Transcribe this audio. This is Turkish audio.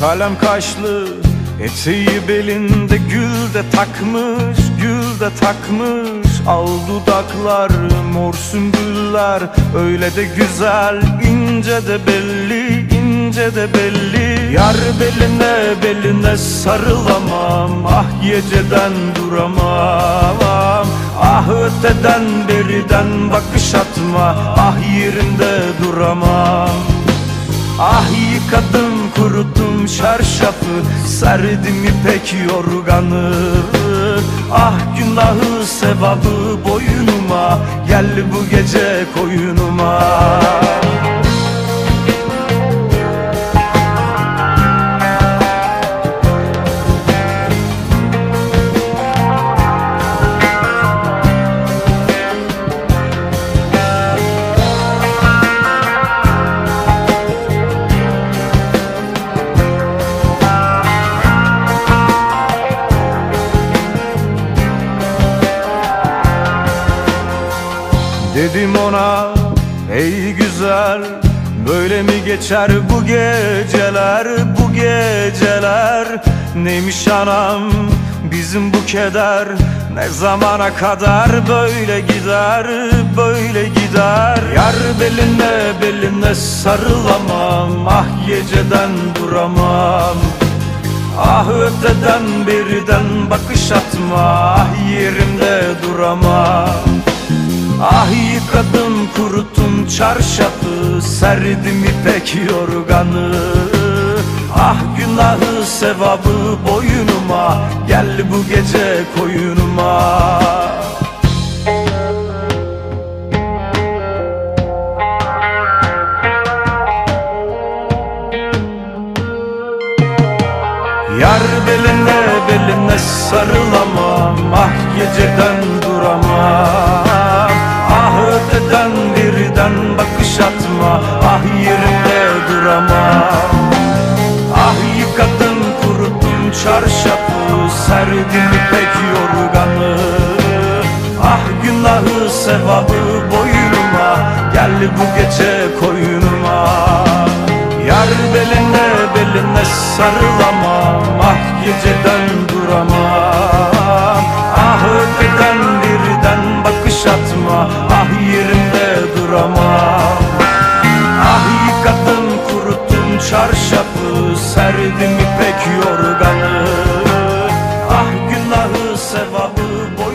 Kalem kaşlı eteği belinde gül de takmış Gül de takmış. Al dudaklar mor sümbüller Öyle de güzel ince de belli ince de belli. Yar beline beline sarılamam Ah geceden duramam. Ah öteden beriden bakış atma Ah yerinde duramam kuruttum çarşafı Serdim ipek yorganı. Ah günahı sevabı boynuma Gel bu gece koyunuma Dedim ona ey güzel Böyle mi geçer bu geceler bu geceler? Neymiş anam bizim bu keder Ne zamana kadar böyle gider böyle gider? Yar beline beline sarılamam Ah geceden duramam. Ah öteden beriden bakış atma Ah yerimde duramam Ah yıkadım kuruttum çarşafı Serdim ipek yorganı. Ah günahı sevabı boynuma Gel bu gece koyunuma. Yar beline beline sarılamam sevabı boyunuma Gel bu gece koyunuma Yar beline beline sarılamam Ah geceden duramam Ah öteden birden bakış atma. Ah yerimde duramam Ah yıkadım kuruttum çarşafı. Serdim ipek yorganı. Ah günahı sevabı boyunuma